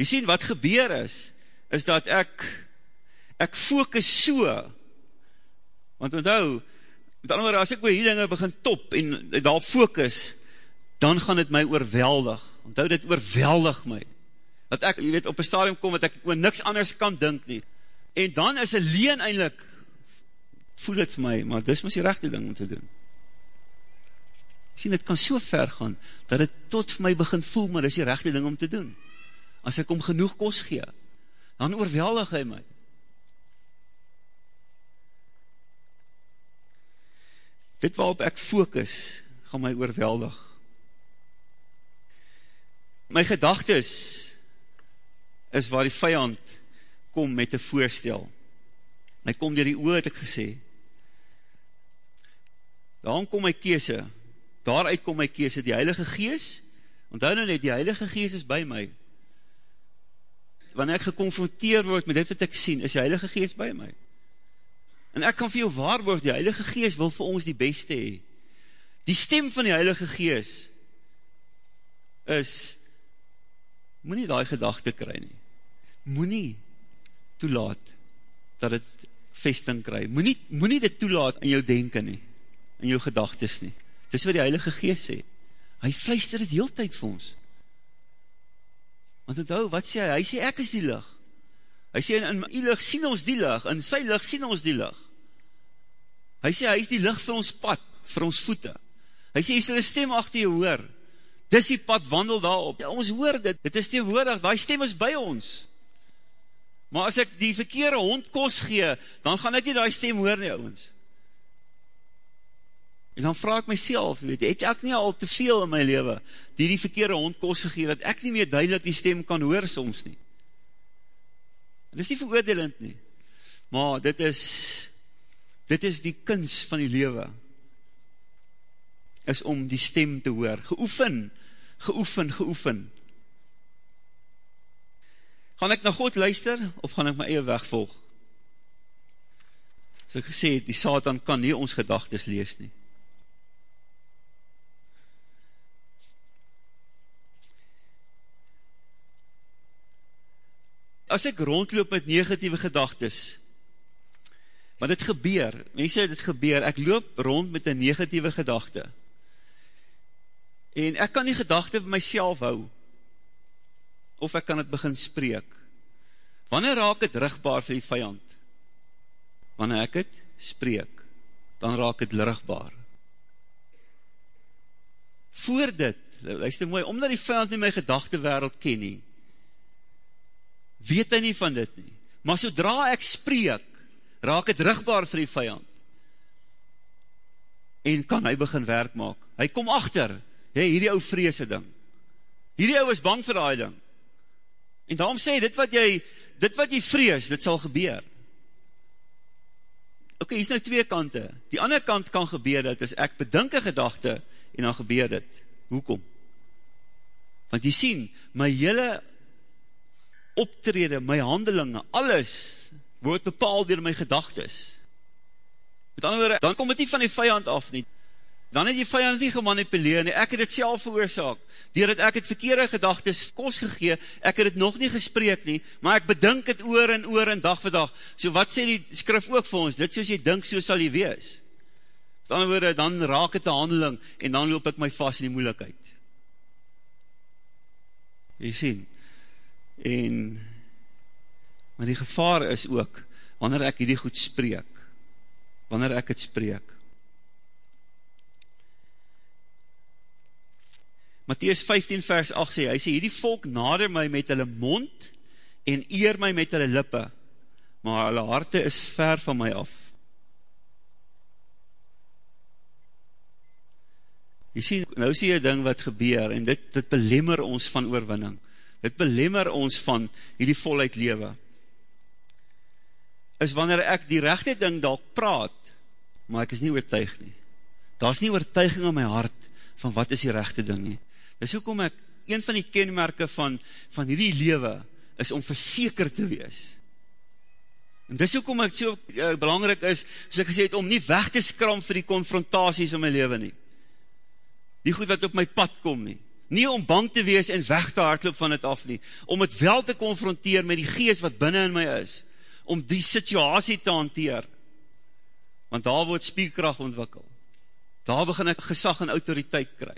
Jy sien, wat gebeur is, is dat ek, ek focus so, want onthou, met ander woorde, as ek oor die dinge begin top en daar focus, dan gaan het my oorweldig, onthou dit oorweldig my, dat ek, jy weet, op een stadium kom, dat ek oor niks anders kan dink nie, en dan is een leen eindelijk, voel het vir my, maar dis mis die rechte ding om te doen, sien, het kan so ver gaan, dat het tot vir my begin voel, maar dit is die rechte ding om te doen. As ek om genoeg kos gee, dan oorweldig hy my. Dit waarop ek focus, gaan my oorweldig. My gedagtes is waar die vijand kom met een voorstel. Hy kom dier die oor, het ek gesê. Daarom kom my kese, daaruit kom my kees, die Heilige Gees, onthou nou net, die Heilige Gees is by my, wanneer ek geconfronteer word met dit wat ek sien, is die Heilige Gees by my, en ek kan vir jou waarborg, die Heilige Gees wil vir ons die beste hee, die stem van die Heilige Gees, is, moet nie die gedachte kry nie, moet nie toelaat, dat het vesting kry, moet nie, moet nie dit toelaat in jou denken nie, in jou gedagtes nie, Dis wat die Heilige Geest sê. Hy fluister het heel tyd vir ons. Want het hou, wat sê hy? Hy sê, ek is die lig. Hy sê, in my lig sien ons die lig, in sy lig sien ons die lig. Hy sê, hy is die lig vir ons pad, vir ons voete. Hy sê, jy sal een stem achter jy hoor. Dis die pad, wandel daarop. Ja, ons hoor dit, dit is tegenwoordig, die stem is by ons. Maar as ek die verkeerde hond kos gee, dan gaan ek nie die stem hoor nie, ons. En dan vraag ek myself, weet, het ek nie al te veel in my leven, die die verkeerde hond kos gegeen, dat ek nie meer duidelik die stem kan hoor soms nie. Dit is nie veroordelend nie, maar dit is, dit is die kunst van die leven, is om die stem te hoor, geoefen, geoefen, geoefen. Gaan ek na God luister, of gaan ek my eie weg volg? So ek gesê, die Satan kan nie ons gedagtes lees nie. As ek rondloop met negatieve gedagtes, want het gebeur, mense, het gebeur, ek loop rond met een negatieve gedachte, en ek kan die gedachte by myself hou, of ek kan het begin spreek, wanneer raak het rigbaar vir die vijand? Wanneer ek het spreek, dan raak het rigbaar. voor dit, luister mooi, omdat die vijand nie my gedachte wereld ken nie, weet hy nie van dit nie, maar sodra ek spreek, raak het rugbaar vir die vijand, en kan hy begin werk maak, hy kom achter, hey, hierdie ou vreese ding, hierdie ou is bang vir die ding, en daarom sê, dit wat jy, dit wat jy vrees, dit sal gebeur, ok, hier is nou twee kante, die ander kant kan gebeur, dat is ek bedink een gedachte, en dan gebeur dit, hoekom? Want jy sien, my hele optrede, my handelinge, alles, word bepaald door my gedagtes. Met ander woorde, dan kom het nie van die vijand af nie, dan het die vijand nie gemanipuleer nie, ek het het self veroorzaak, doordat ek het verkeerde gedagtes kos gegee, ek het het nog nie gespreek nie, maar ek bedink het oor en oor en dag vir dag, so wat sê die skrif ook vir ons, dit soos jy dink, so sal jy wees, met ander woorde, dan raak het die handeling, en dan loop ek my vast in die moeilikheid, jy sien, en, maar die gevaar is ook, wanneer ek hierdie goed spreek, wanneer ek het spreek, Matthäus 15 vers 8 sê, hy sê, hierdie volk nader my met hulle mond en eer my met hulle lippe, maar hulle harte is ver van my af. Jy sê, nou sê jy ding wat gebeur, en dit, dit belemmer ons van oorwinning. Dit belemmer ons van hierdie voluit lewe. Is wanneer ek die rechte ding dalk praat, maar ek is nie oortuig nie. Daar is nie oortuiging in my hart van wat is die rechte ding nie. Dis hoekom ek, een van die kenmerke van, van hierdie lewe, is om verseker te wees. En dis hoekom ek so uh, belangrijk is, soos ek gesê het, om nie weg te skram vir die confrontaties in my leven nie. Die goed wat op my pad kom nie. Nie om bang te wees en weg te hardloop van het af nie. Om het wel te confronteer met die geest wat binnen in my is. Om die situasie te hanteer. Want daar word spierkracht ontwikkel. Daar begin ek gesag en autoriteit kry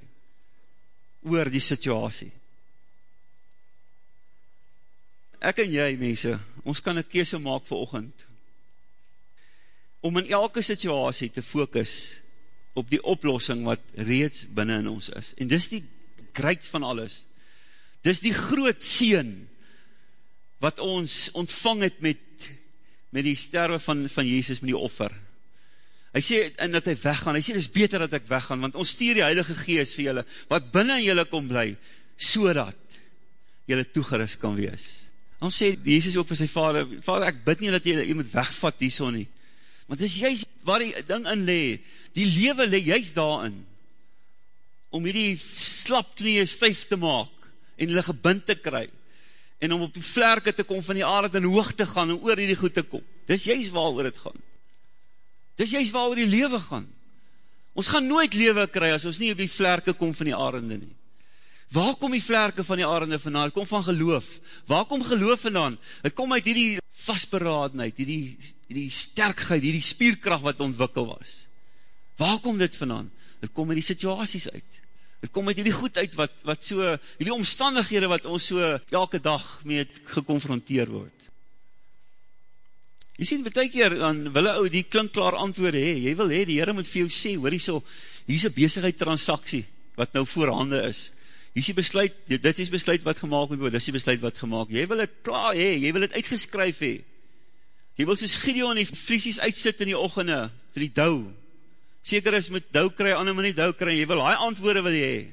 oor die situasie. Ek en jy, mense, ons kan een kese maak vir ochend, om in elke situasie te focus op die oplossing wat reeds binnen in ons is. En dis die greit van alles. Dis die groot sien wat ons ontvang het met, met die sterwe van, van Jezus, met die offer. Hy sê, en dat hy weggaan, hy sê, dit is beter dat ek weggaan, want ons stuur die Heilige Geest vir julle, wat binnen julle kom bly, so dat julle toegerust kan wees. Dan sê Jesus ook vir sy vader, vader, ek bid nie dat jy, jy moet wegvat die son nie, want dis juist waar die ding in le, die lewe le juist daarin, om hierdie slapknieë stijf te maak, en hulle gebind te kry, en om op die vlerke te kom van die aarde in hoog te gaan, en oor hierdie goed te kom, dis juist waar oor het gaan, Dis juist waar oor die lewe gaan. Ons gaan nooit lewe kry as ons nie op die vlerke kom van die arende nie. Waar kom die vlerke van die arende vandaan? Het kom van geloof. Waar kom geloof vandaan? Het kom uit die vastberadenheid, die, die sterkheid, die spierkracht wat ontwikkel was. Waar kom dit vandaan? Het kom uit die situaties uit. Het kom uit die goed uit wat, wat so, die omstandighede wat ons so elke dag mee geconfronteer word. Jy sien, betek keer, dan wil ou die klinkklaar antwoorde hee, jy wil hee, die Heere moet vir jou sê, hoor jy so, hier is een bezigheid transaksie, wat nou voorhande is, hier is die besluit, dit is besluit wat gemaakt moet word, dit is die besluit wat gemaakt, jy wil het klaar hee, jy wil het uitgeskryf hee, jy wil soos Gideon die vriesies uitsit in die ochende, vir die dou, seker is met dou kry, ander moet nie dou kry, jy wil hy antwoorde wil jy hee,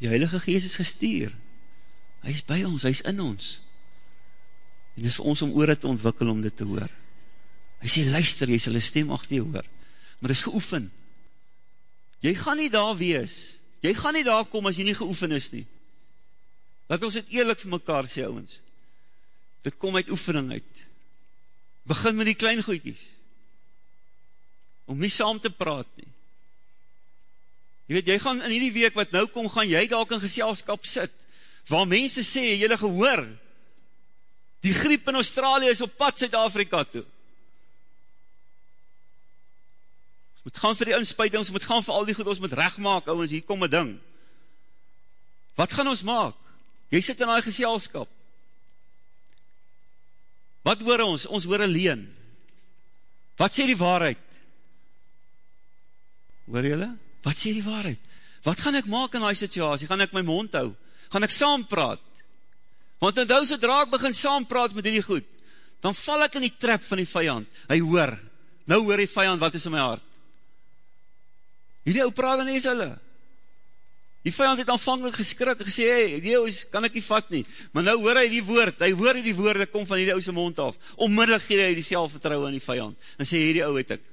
die Heilige Geest is gestuur, hy is by ons, hy is in ons, en dit is vir ons om oor te ontwikkel om dit te hoor. Hy sê, luister, jy sal een stem achter jy hoor, maar dit is geoefen. Jy gaan nie daar wees, jy gaan nie daar kom as jy nie geoefen is nie. Laat ons het eerlijk vir mekaar sê, ouwens. Dit kom uit oefening uit. Begin met die klein goeikies. Om nie saam te praat nie. Jy weet, jy gaan in die week wat nou kom, gaan jy daar in geselskap sit, waar mense sê, jylle gehoor, Die griep in Australië is op pad Zuid-Afrika toe. Ons moet gaan vir die inspuiting, ons moet gaan vir al die goed, ons moet recht maak, ouwens, hier kom een ding. Wat gaan ons maak? Jy sit in die geselskap. Wat hoor ons? Ons hoor alleen. Wat sê die waarheid? Hoor jylle? Wat sê die waarheid? Wat gaan ek maak in die situasie? Gaan ek my mond hou? Gaan ek saam praat? Want in douwe draak begin saam praat met die goed, dan val ek in die trap van die vijand. Hy hoor, nou hoor die vijand, wat is in my hart? Hierdie ou praat dan is hulle. Die vijand het aanvankelijk geskrik, gesê, hey, die ou is, kan ek nie vat nie. Maar nou hoor hy die woord, hy hoor die woorde, kom van hierdie ou sy mond af. Onmiddellik gee hy die selfvertrouwe aan die vijand. En sê, hierdie ou het ek.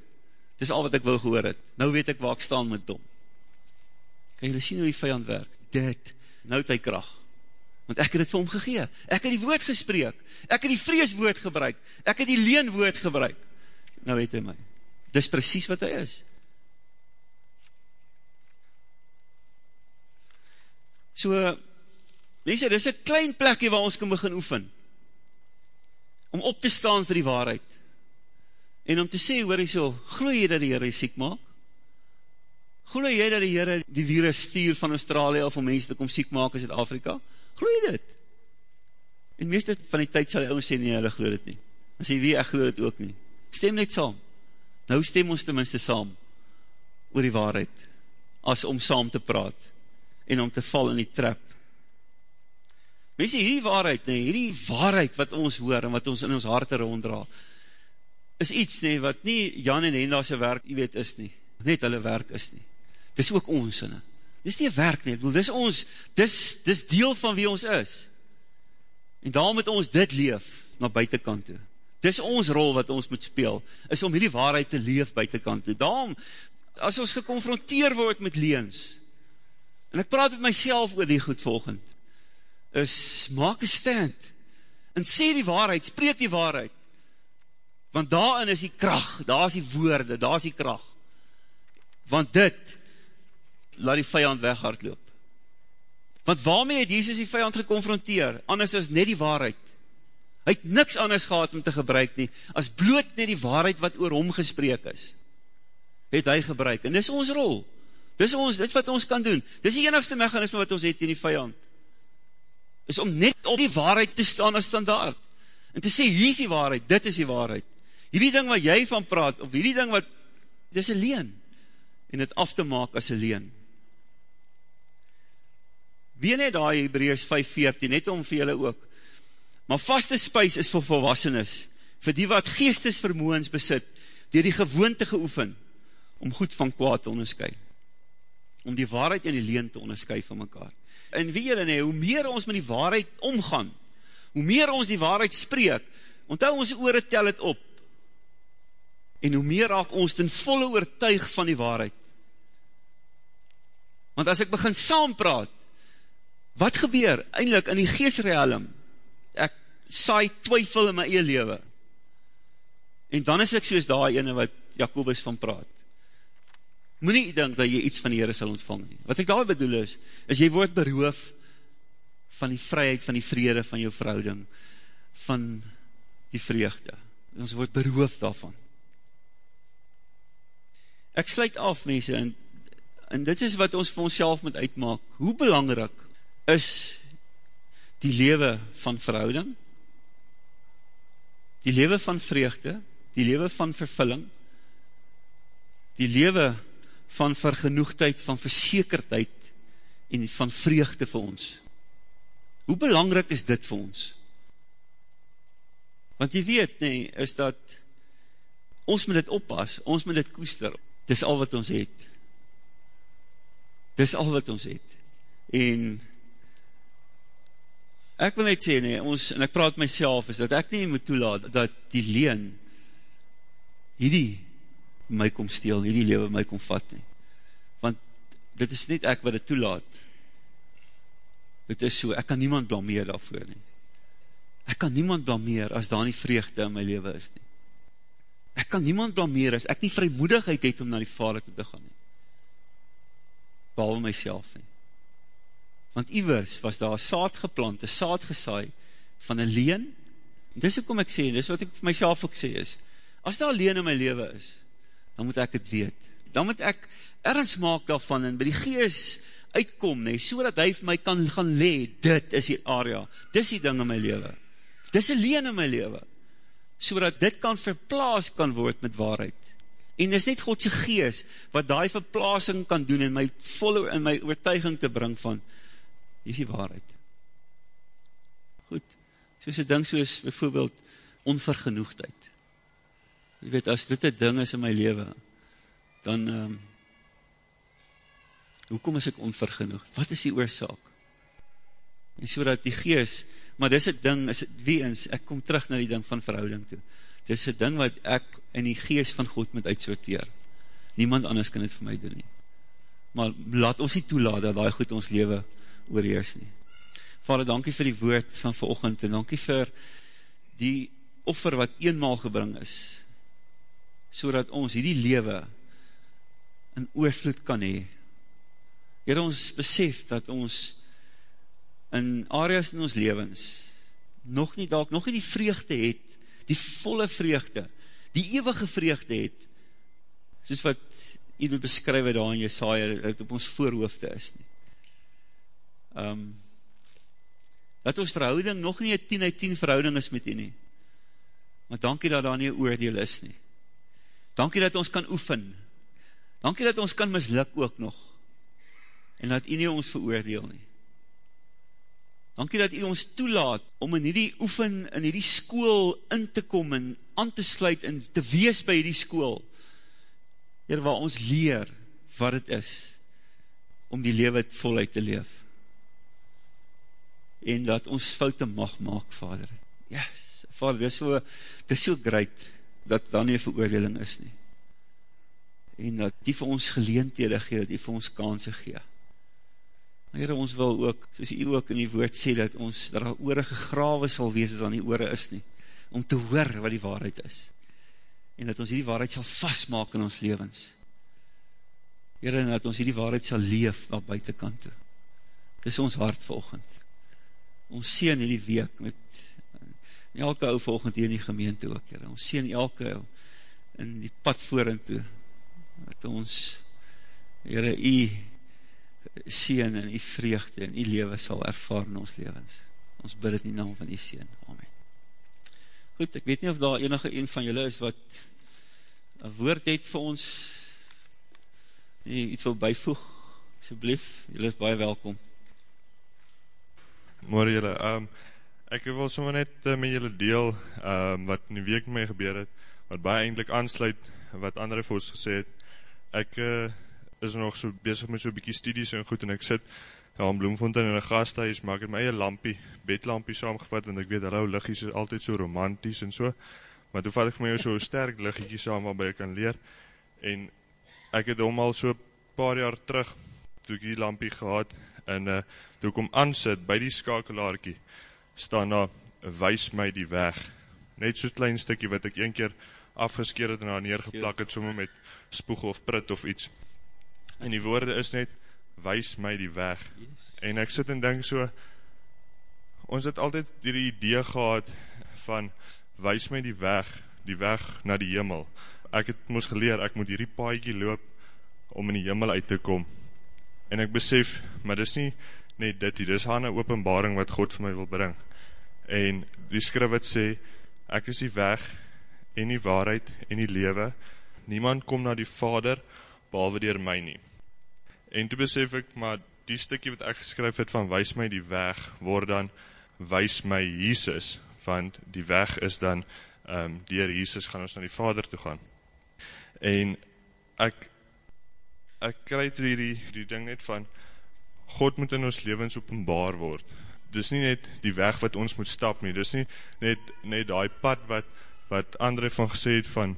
Dis al wat ek wil gehoor het. Nou weet ek waar ek staan met hom. Kan julle sien hoe die vijand werk? Dit, nou het hy kracht. Want ek het het vir hom gegee. Ek het die woord gespreek. Ek het die vreeswoord gebruik. Ek het die leenwoord gebruik. Nou weet hy my. Dis precies wat hy is. So, mense, dit is een klein plekje waar ons kan begin oefen, om op te staan vir die waarheid, en om te sê, hoor jy so, gloe jy dat die Heere siek maak? Gloe jy dat die Heere die virus stuur van Australië, of om mense te kom siek maak in Zuid-Afrika? Gloe jy dit? En meeste van die tyd sal die ouwe sê, nee, hulle gloe dit nie. Dan sê, wie, ek gloe dit ook nie. Stem net saam. Nou stem ons tenminste saam, oor die waarheid, as om saam te praat, en om te val in die trap. Mense, hierdie waarheid, nee, hierdie waarheid wat ons hoor en wat ons in ons harte ronddra, is iets nie, wat nie Jan en Henda sy werk, jy weet, is nie. Net hulle werk is nie. Dis ook ons sinne. Dis nie werk nie, ek bedoel, dis ons, dis, dis deel van wie ons is. En daarom moet ons dit leef, na buitenkant toe. Dis ons rol wat ons moet speel, is om hierdie waarheid te leef buitenkant toe. Daarom, as ons geconfronteer word met leens, en ek praat met myself oor die goed volgend, is, maak een stand, en sê die waarheid, spreek die waarheid, want daarin is die kracht, daar is die woorde, daar is die kracht, want dit, laat die vijand weghard loop, want waarmee het Jesus die vijand geconfronteer, anders is net die waarheid, hy het niks anders gehad om te gebruik nie, as bloot net die waarheid wat oor hom gespreek is, het hy gebruik, en dis ons rol, Dis ons, dit wat ons kan doen. Dis die enigste mechanisme wat ons het in die vijand. Is om net op die waarheid te staan as standaard. En te sê, hier is die waarheid, dit is die waarheid. Hierdie ding wat jy van praat, of hierdie ding wat, dit is een leen. En het af te maak as een leen. Wie net daar, Hebreus 5.14, net om vir julle ook. Maar vaste spuis is vir volwassenes, vir die wat geestesvermoens besit, die die gewoonte geoefen, om goed van kwaad te onderscheid om die waarheid en die leen te onderskuif van mekaar. En wie julle nie, hoe meer ons met die waarheid omgaan, hoe meer ons die waarheid spreek, onthou ons oor het tel het op, en hoe meer raak ons ten volle oortuig van die waarheid. Want as ek begin saampraat, wat gebeur eindelijk in die geestrealum? Ek saai twyfel in my eie lewe. En dan is ek soos daar ene wat Jacobus van praat moet nie denk dat jy iets van die Heere sal ontvang nie. Wat ek daar bedoel is, is jy word beroof van die vryheid, van die vrede van jou verhouding, van die vreugde. Ons word beroof daarvan. Ek sluit af, mense, en, en dit is wat ons vir ons moet uitmaak. Hoe belangrijk is die lewe van verhouding, die lewe van vreugde, die lewe van vervulling, die lewe van vergenoegdheid, van versekerdheid en van vreugde vir ons. Hoe belangrijk is dit vir ons? Want jy weet, nee, is dat ons moet dit oppas, ons moet dit koester. Dis al wat ons het. Dis al wat ons het. En ek wil net sê, nee, ons, en ek praat myself, is dat ek nie moet toelaat, dat die leen hierdie my kom steel, hierdie lewe my kom vat nie. Want dit is net ek wat dit toelaat. Dit is so, ek kan niemand blameer daarvoor nie. Ek kan niemand blameer as daar nie vreugde in my lewe is nie. Ek kan niemand blameer as ek nie vrymoedigheid het om na die vader toe te gaan nie. Behalve myself nie. Want iwers was daar saad geplant, een saad gesaai van een leen, en dis ook om ek sê, dis wat ek vir myself ook sê is, as daar leen in my lewe is, dan moet ek het weet. Dan moet ek ergens maak daarvan en by die gees uitkom, nee, so dat hy vir my kan gaan le, dit is die area, dit is die ding in my leven, dit is een leen in my leven, so dit kan verplaas kan word met waarheid, En dis net Godse gees, wat die verplaasing kan doen, en my volle, in my oortuiging te bring van, hier is die waarheid. Goed, soos een ding soos, bijvoorbeeld, onvergenoegdheid. Je weet, as dit een ding is in my leven, dan, um, hoekom is ek onvergenoegd? Wat is die oorzaak? En so die gees, maar dis het ding, is het, wie eens, ek kom terug na die ding van verhouding toe, dis het ding wat ek in die gees van God moet uitsorteer, niemand anders kan dit vir my doen nie, maar laat ons nie toelaat dat die goed ons leven oorheers nie. Vader, dankie vir die woord van verochend, en dankie vir die offer wat eenmaal gebring is, so dat ons hierdie lewe in oorvloed kan hee. Heer, ons besef dat ons in areas in ons levens nog nie dalk, nog nie die vreugde het, die volle vreugde, die eeuwige vreugde het, soos wat jy wil beskryf daar in Jesaja, dat op ons voorhoofde is nie. Um, dat ons verhouding nog nie een 10 uit 10 verhouding is met jy nie, maar dankie dat daar nie een oordeel is nie. Dankie dat ons kan oefen, dankie dat ons kan misluk ook nog, en dat jy nie ons veroordeel nie. Dankie dat u ons toelaat om in hierdie oefen, in hierdie school in te kom en aan te sluit en te wees by hierdie school. Heer, waar ons leer wat het is om die lewe voluit te leef. En dat ons foute mag maak, Vader. Yes, Vader, dit is so, dit is so great dat dan nie veroordeling is nie. En dat die vir ons geleentede gee, dat die vir ons kansen gee. Heere, ons wil ook, soos u ook in die woord sê, dat ons, daar oore gegrawe sal wees, as daar nie oore is nie, om te hoor wat die waarheid is, en dat ons hierdie waarheid sal vastmaak in ons levens. Heere, en dat ons hierdie waarheid sal leef, na buitenkant toe. Dit is ons hart volgend. Ons sien hierdie week, met elke ou volgend hier in die gemeente ook, Heere. ons sien elke in die pad voorin toe, dat ons, Heere, u sien en die vreugde en die lewe sal ervaar in ons levens. Ons bid het in die naam van die sien. Amen. Goed, ek weet nie of daar enige een van julle is wat een woord het vir ons nie iets wil bijvoeg, asjeblief, julle is baie welkom. Morgen julle, um, ek wil sommer net uh, met julle deel um, wat in die week met my gebeur het, wat baie eindelijk aansluit wat andere vir ons gesê het. Ek uh, is nog so bezig met so bykie studies en goed, en ek sit ja, in Bloemfontein in een gasthuis, maar ek het my eie lampie, bedlampie saamgevat, en ek weet, rauw liggies is altyd so romantisch en so, maar toe vat ek vir my so sterk liggietjie saam, waarby ek kan leer, en ek het om al so paar jaar terug, toe ek die lampie gehad, en uh, toe ek om aansit, by die skakelaarkie, staan daar, wees my die weg, net so'n klein stikkie, wat ek een keer afgeskeer het, en daar neergeplak het, somme met spoeg of prit of iets, en die woorde is net, wees my die weg, yes. en ek sit en denk so, ons het altyd die idee gehad, van, wees my die weg, die weg na die hemel, ek het moes geleer, ek moet hierdie paaikie loop, om in die hemel uit te kom, en ek besef, maar dis nie net dit, dit is aan een openbaring, wat God vir my wil bring, en die skrif het sê, ek is die weg, en die waarheid, en die lewe, niemand kom na die vader, behalwe dier my nie. En toe besef ek, maar die stikkie wat ek geskryf het van wees my die weg, word dan wees my Jesus, want die weg is dan, um, dier Jesus gaan ons na die Vader toe gaan. En ek, ek krijg die, die, die ding net van, God moet in ons levens openbaar word. Dis nie net die weg wat ons moet stap nie, dis nie net, net die pad wat, wat André van gesê het van,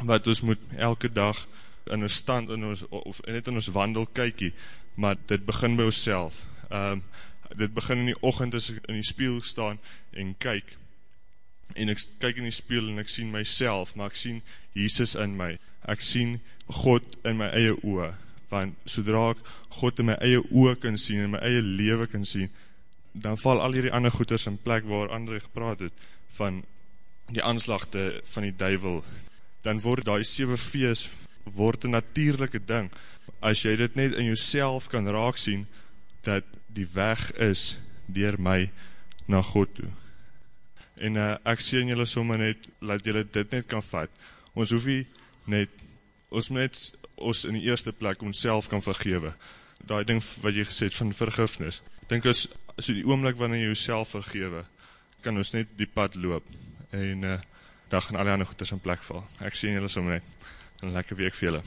wat ons moet elke dag in ons stand, in ons, of net in ons wandel kykie, maar dit begin by ons self. Um, dit begin in die ochend as ek in die spiel staan en kyk, en ek kyk in die spiel en ek sien myself, maar ek sien Jesus in my. Ek sien God in my eie oe, want sodra ek God in my eie oe kan sien, in my eie leven kan sien, dan val al hierdie ander goeders in plek waar André gepraat het, van die aanslagte van die duivel, dan word die 7 feest word een natuurlijke ding, as jy dit net in jouself kan raak sien, dat die weg is, dier my, na God toe. En uh, ek sien julle sommer net, laat julle dit net kan vat, ons hoef nie net ons net ons in die eerste plek ons self kan vergewe. Daai ding wat jy gesê het van vergifnis. Ek dink as so die oomblik wanneer jy jouself vergewe, kan ons net die pad loop en uh, dan gaan al die ander goeders in plek val. Ek sien julle sommer net 'n lekker week vir julle.